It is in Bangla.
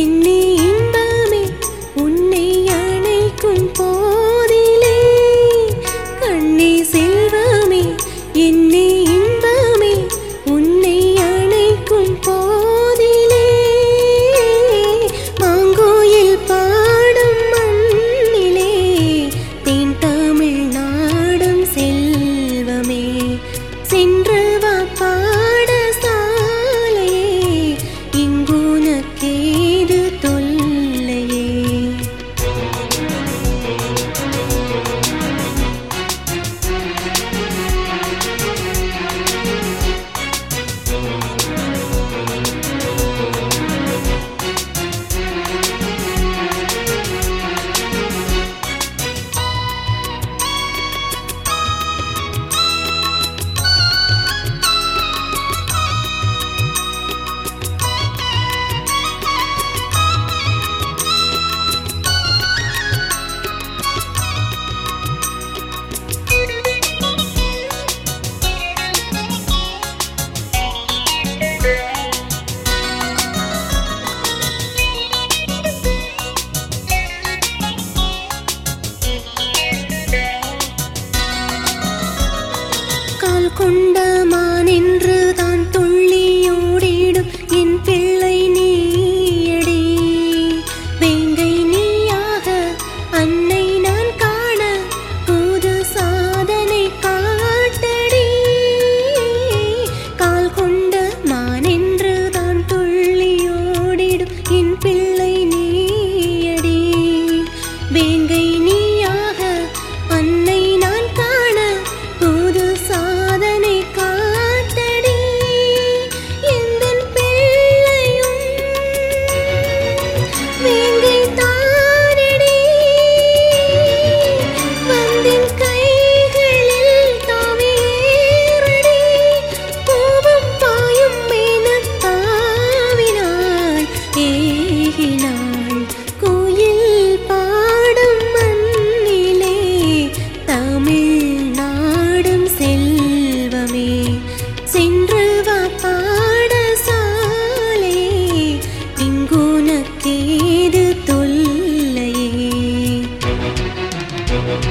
என்னை கொண்ட We'll